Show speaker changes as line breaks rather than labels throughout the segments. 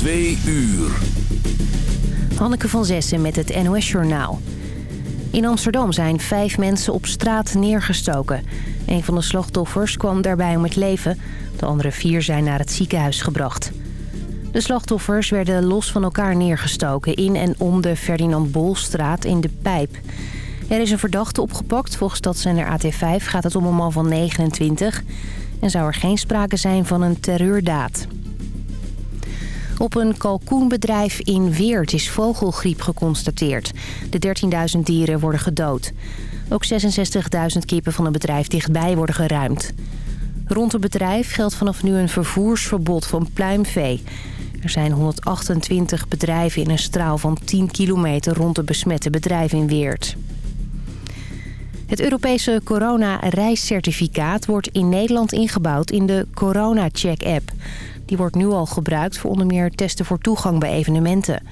Twee uur.
Hanneke van Zessen met het NOS-journaal. In Amsterdam zijn vijf mensen op straat neergestoken. Een van de slachtoffers kwam daarbij om het leven. De andere vier zijn naar het ziekenhuis gebracht. De slachtoffers werden los van elkaar neergestoken... in en om de Ferdinand Bolstraat in de Pijp. Er is een verdachte opgepakt. Volgens stadszender AT5 gaat het om een man van 29... en zou er geen sprake zijn van een terreurdaad. Op een kalkoenbedrijf in Weert is vogelgriep geconstateerd. De 13.000 dieren worden gedood. Ook 66.000 kippen van het bedrijf dichtbij worden geruimd. Rond het bedrijf geldt vanaf nu een vervoersverbod van pluimvee. Er zijn 128 bedrijven in een straal van 10 kilometer rond het besmette bedrijf in Weert. Het Europese corona-reiscertificaat wordt in Nederland ingebouwd in de Corona-check-app. Die wordt nu al gebruikt voor onder meer testen voor toegang bij evenementen.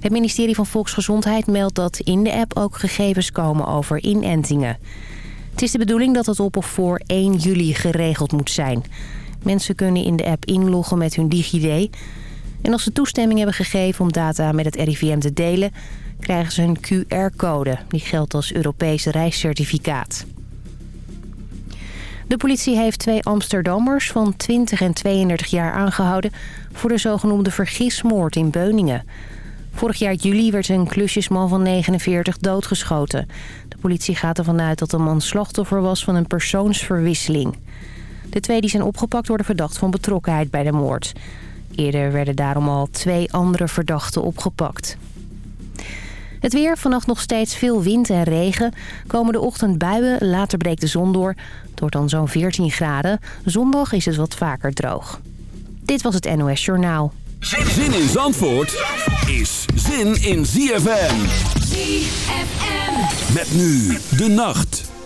Het ministerie van Volksgezondheid meldt dat in de app ook gegevens komen over inentingen. Het is de bedoeling dat het op of voor 1 juli geregeld moet zijn. Mensen kunnen in de app inloggen met hun DigiD. En als ze toestemming hebben gegeven om data met het RIVM te delen... krijgen ze een QR-code. Die geldt als Europees reiscertificaat. De politie heeft twee Amsterdammers van 20 en 32 jaar aangehouden... voor de zogenoemde vergismoord in Beuningen. Vorig jaar juli werd een klusjesman van 49 doodgeschoten. De politie gaat ervan uit dat de man slachtoffer was van een persoonsverwisseling. De twee die zijn opgepakt worden verdacht van betrokkenheid bij de moord. Eerder werden daarom al twee andere verdachten opgepakt. Het weer, vannacht nog steeds veel wind en regen. Komende ochtend buien, later breekt de zon door. Het wordt dan zo'n 14 graden. Zondag is het wat vaker droog. Dit was het NOS Journaal.
Zin in Zandvoort is zin in ZFM.
ZFM.
Met nu de nacht.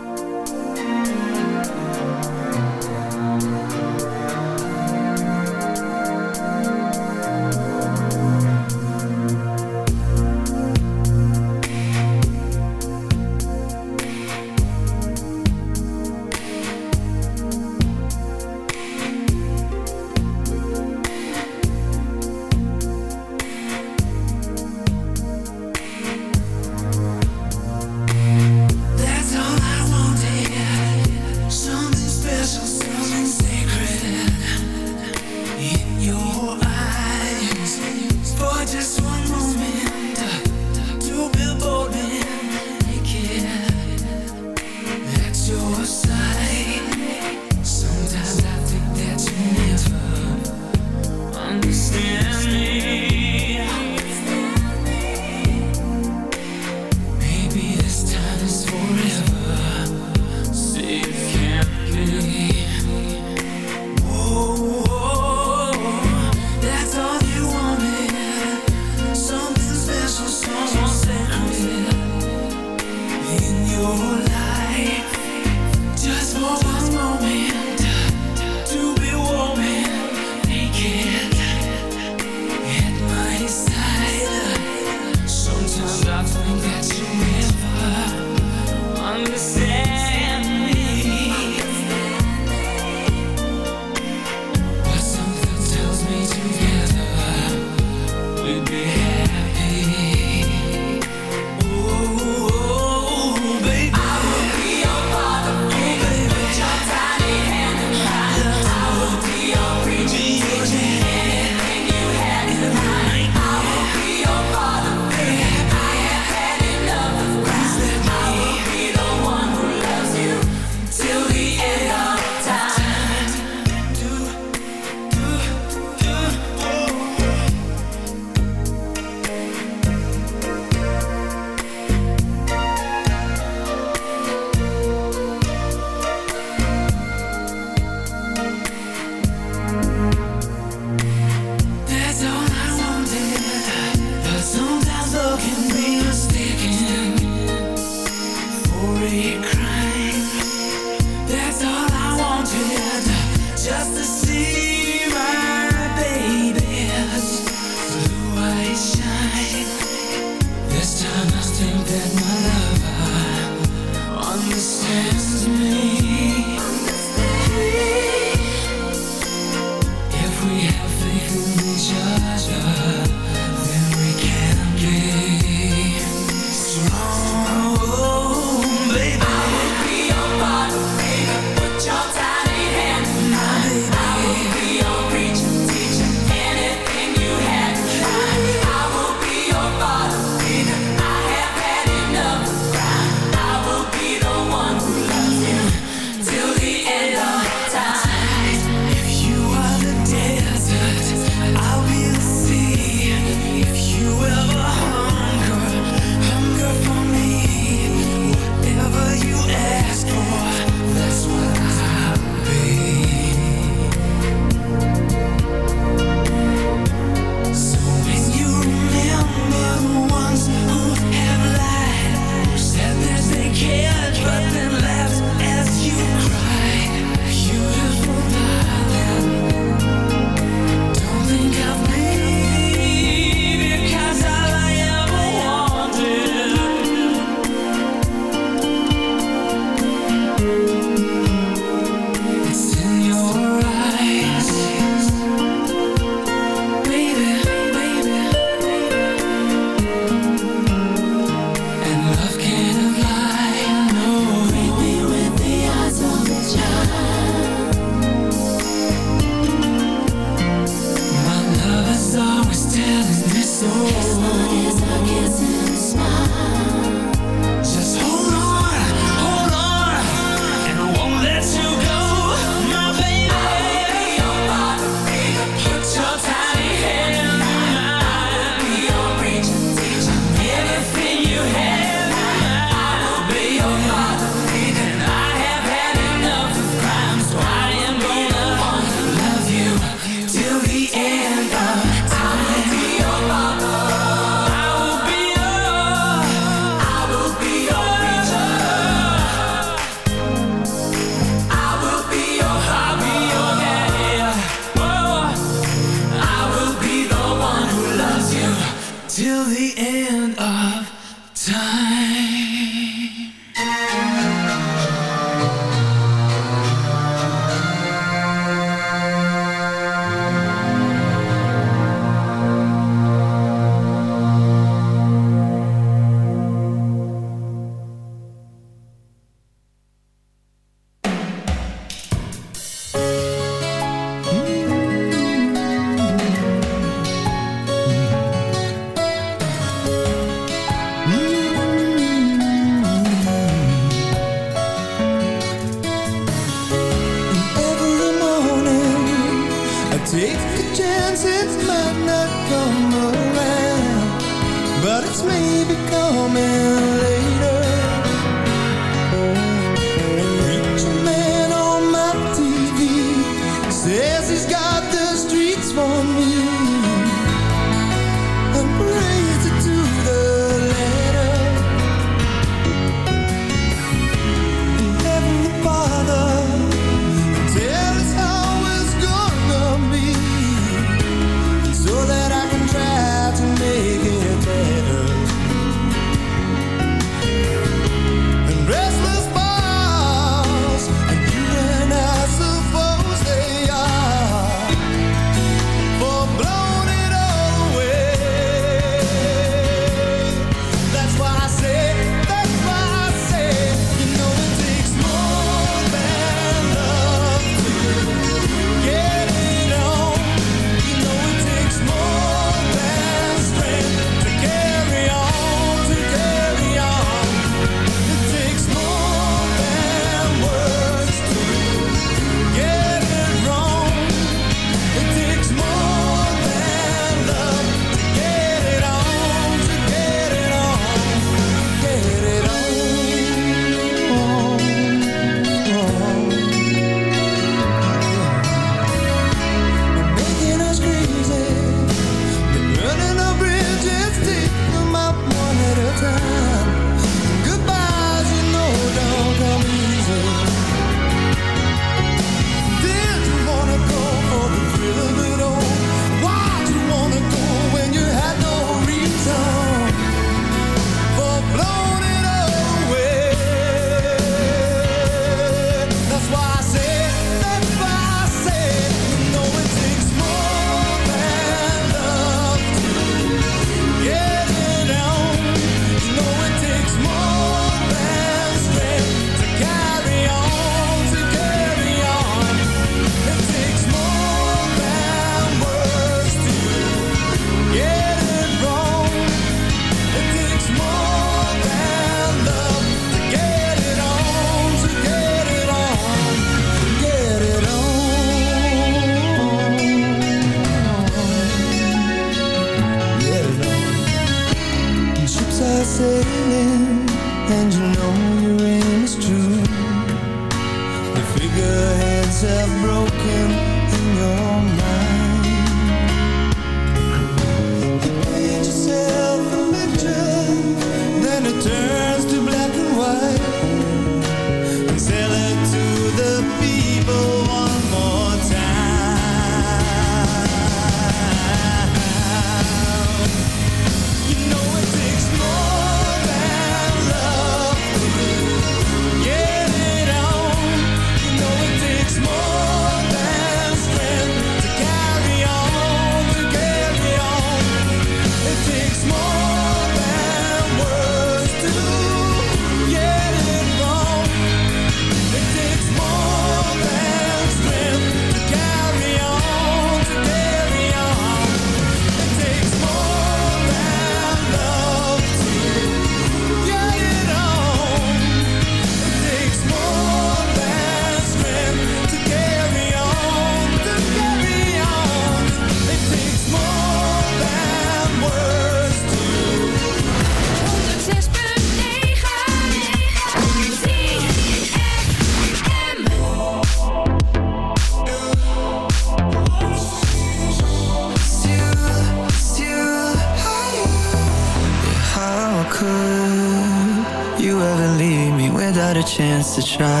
To
try?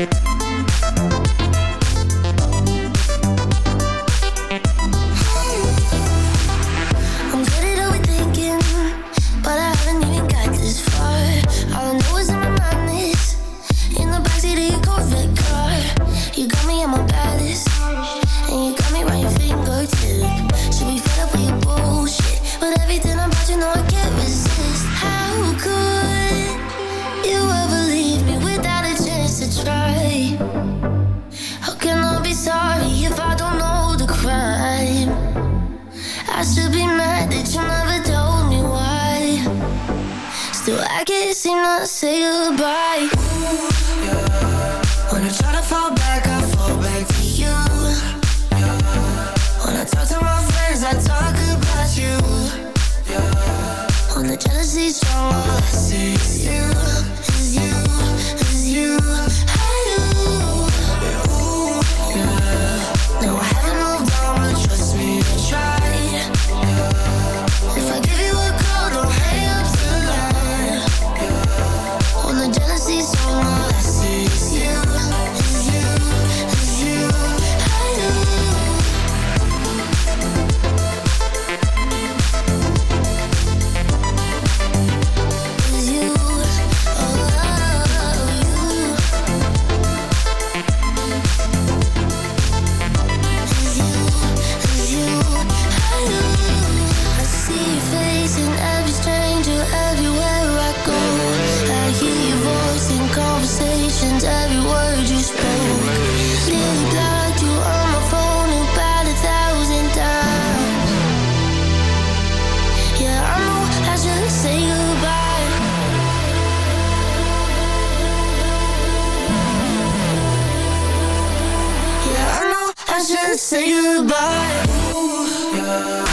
I'm say goodbye.
Ooh, yeah.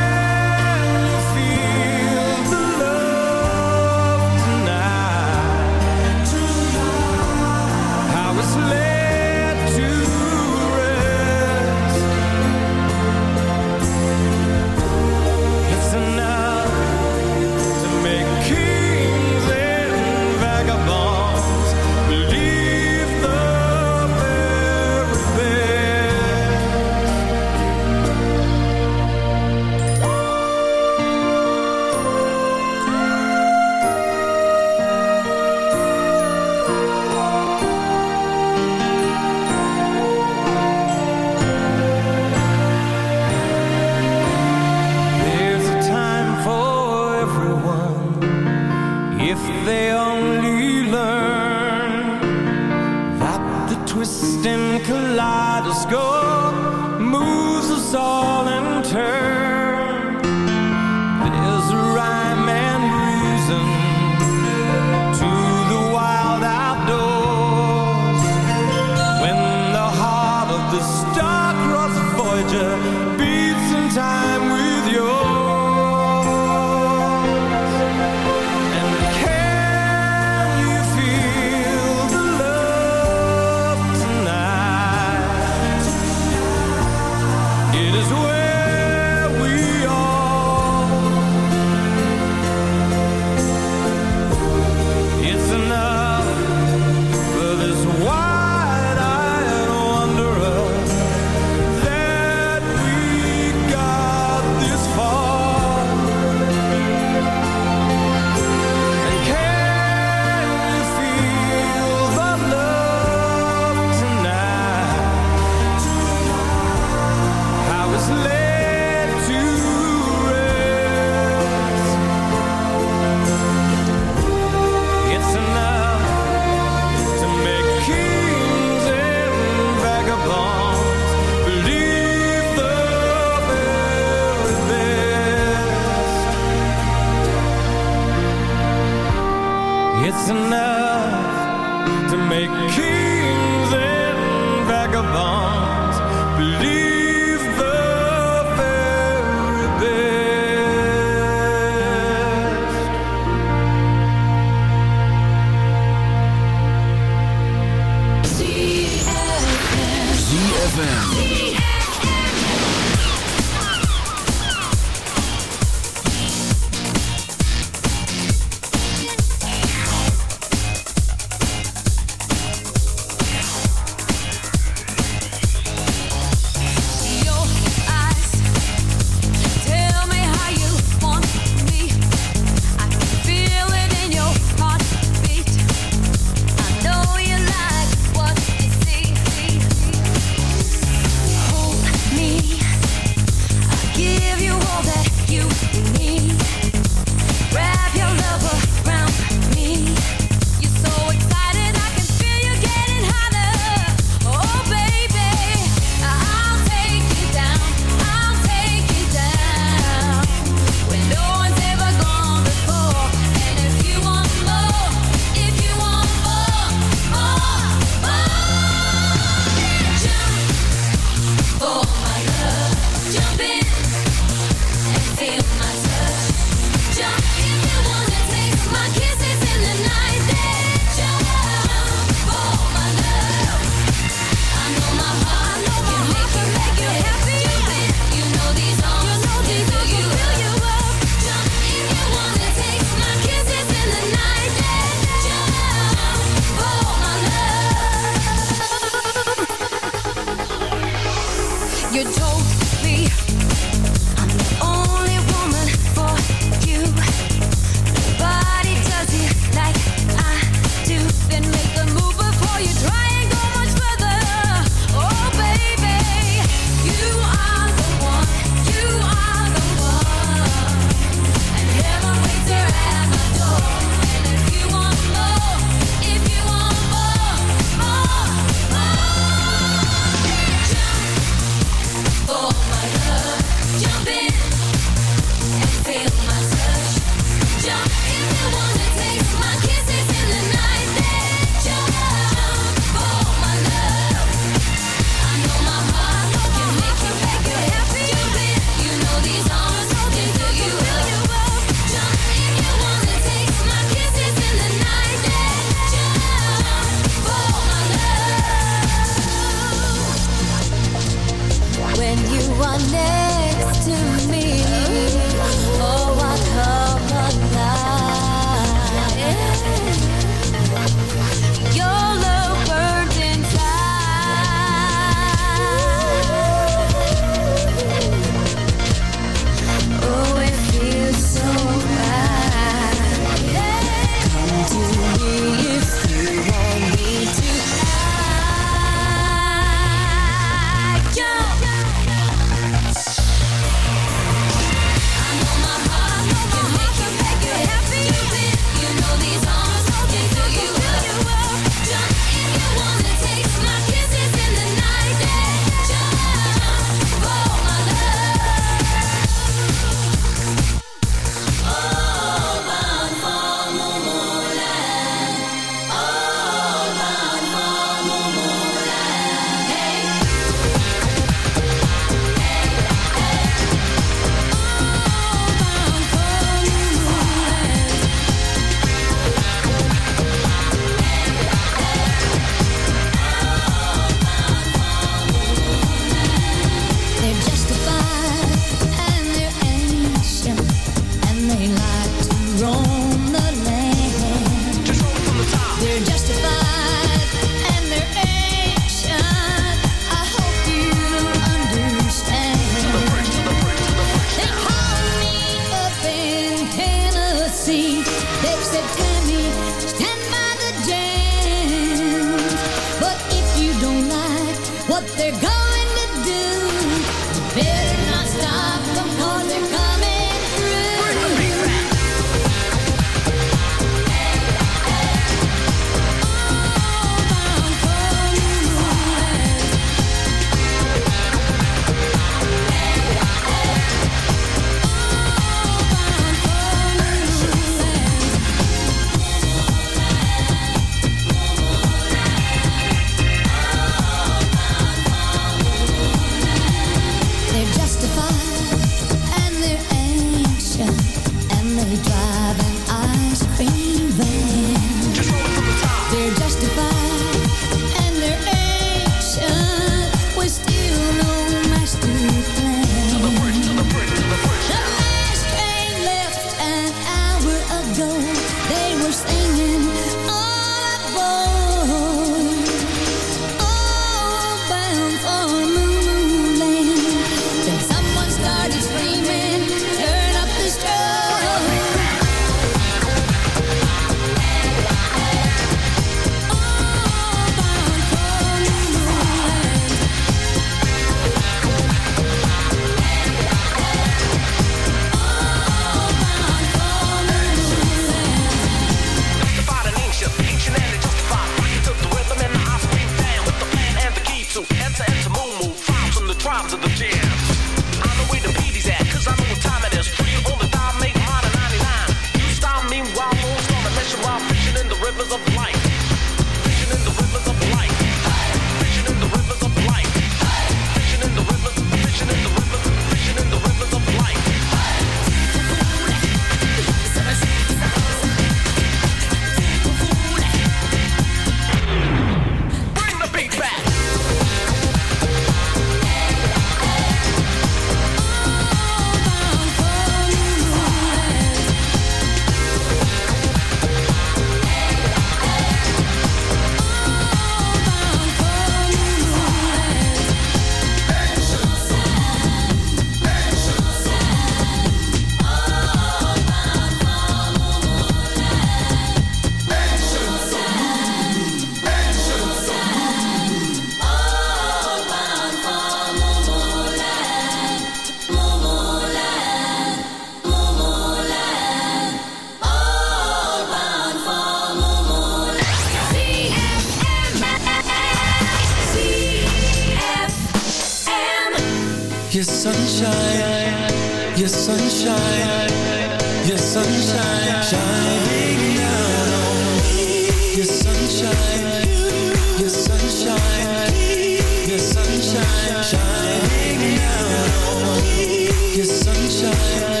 Your
sunshine,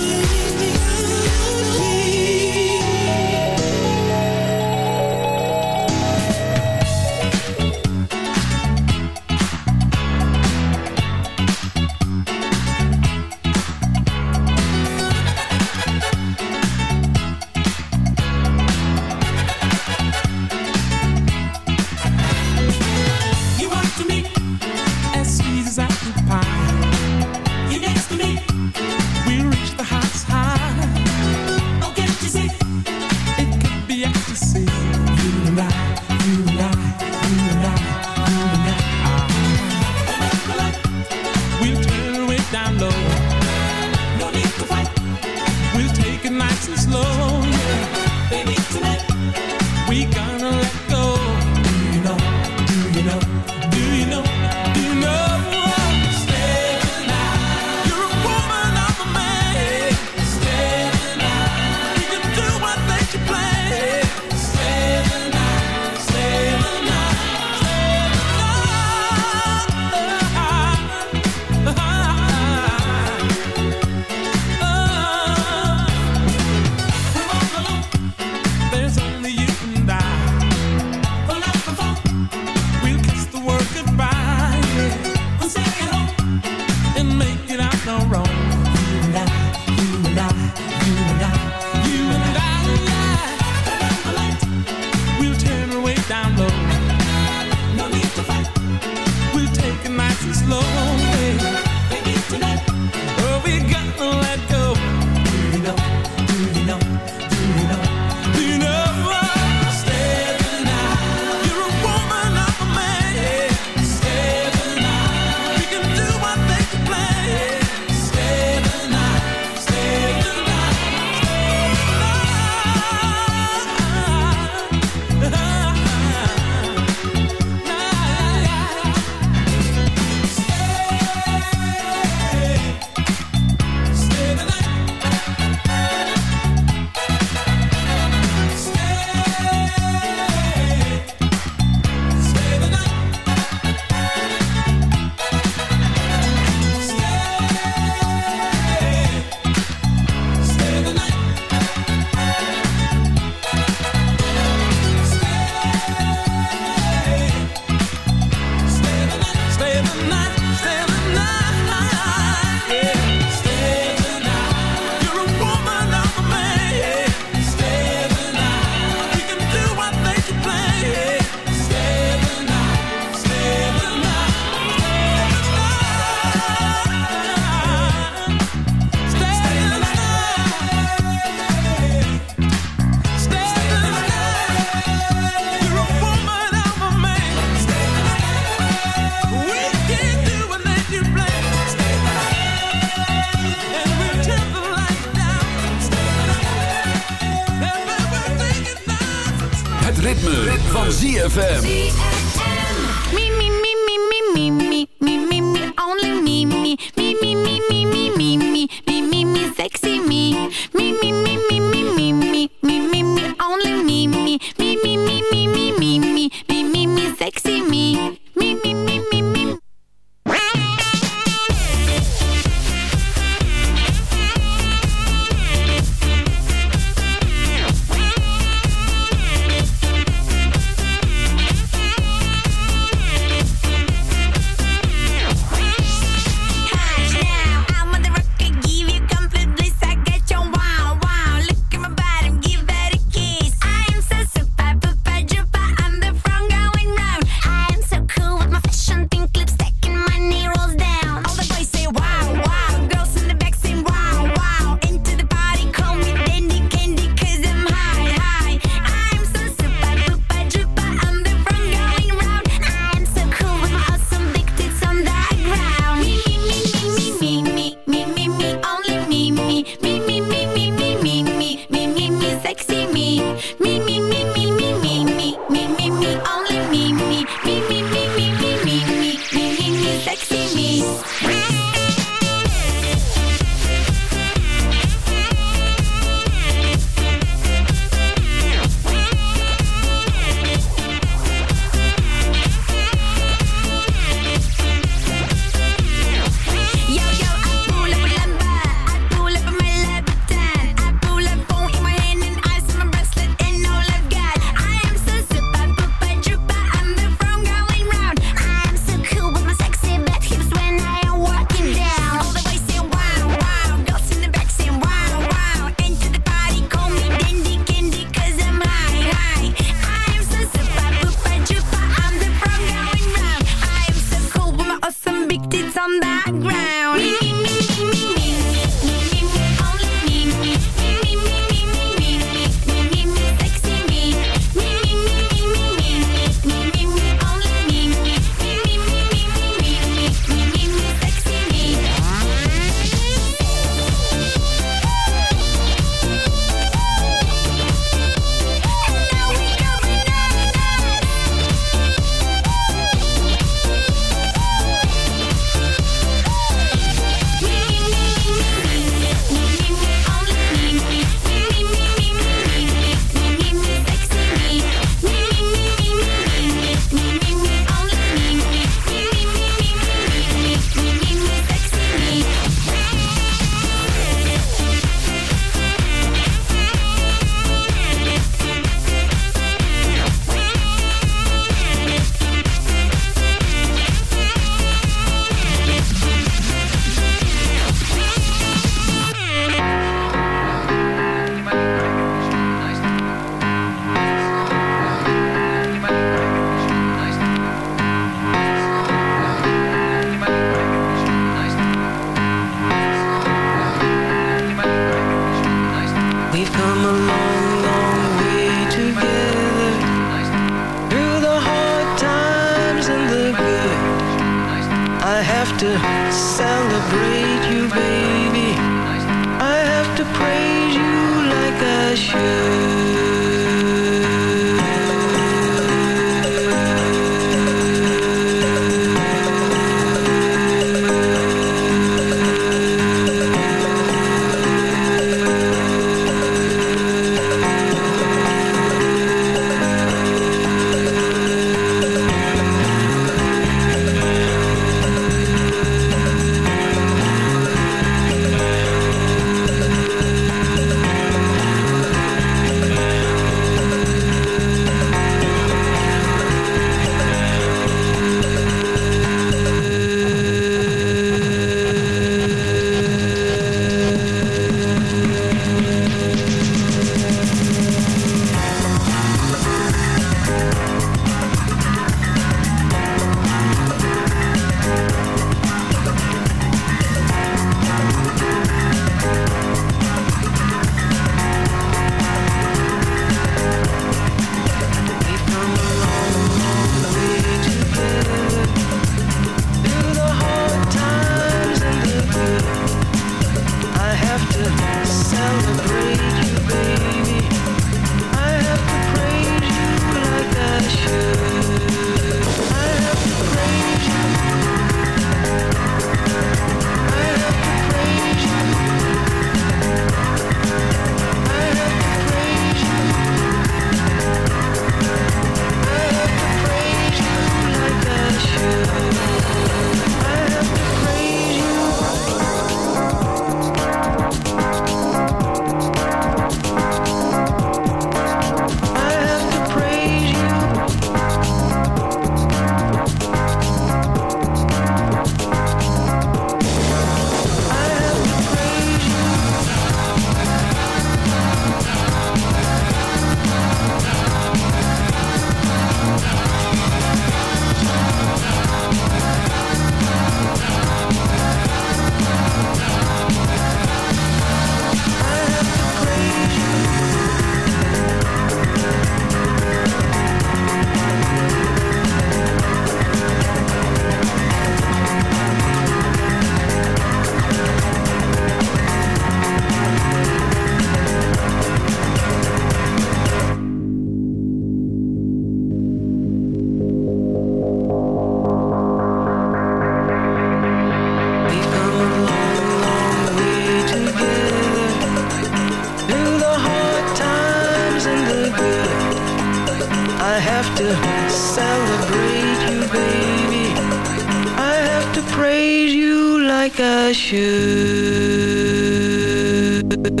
Thank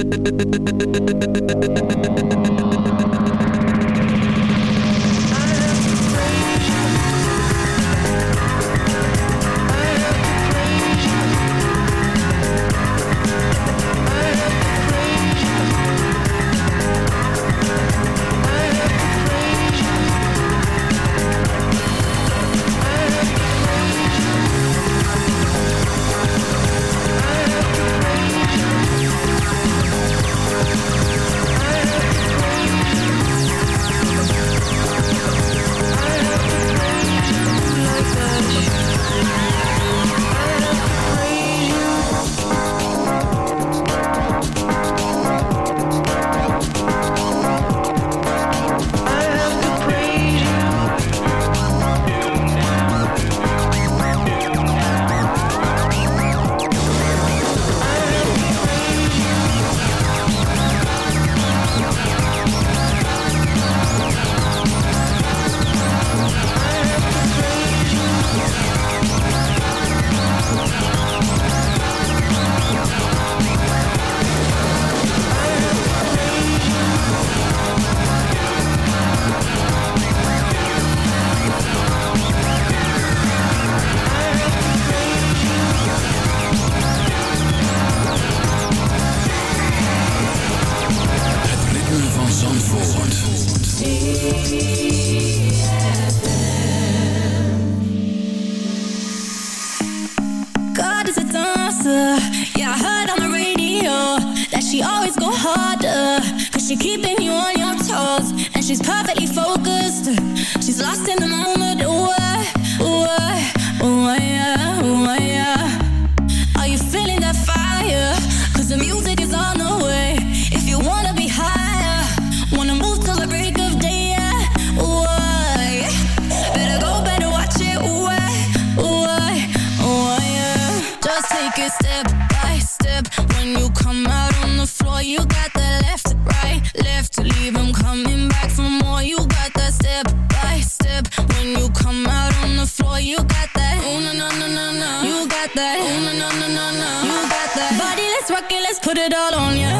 you.
it all on
you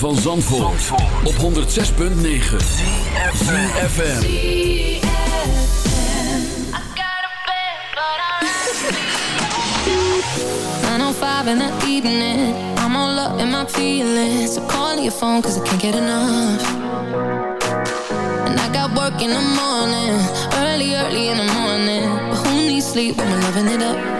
van Zandvoort, Zandvoort. op 106.9 CFFM
I know five in the evening. I'm all up in my feelings. So call your phone cause I can't get enough. And I got work in the morning. Early, early in the morning. But who needs sleep when we're loving it up?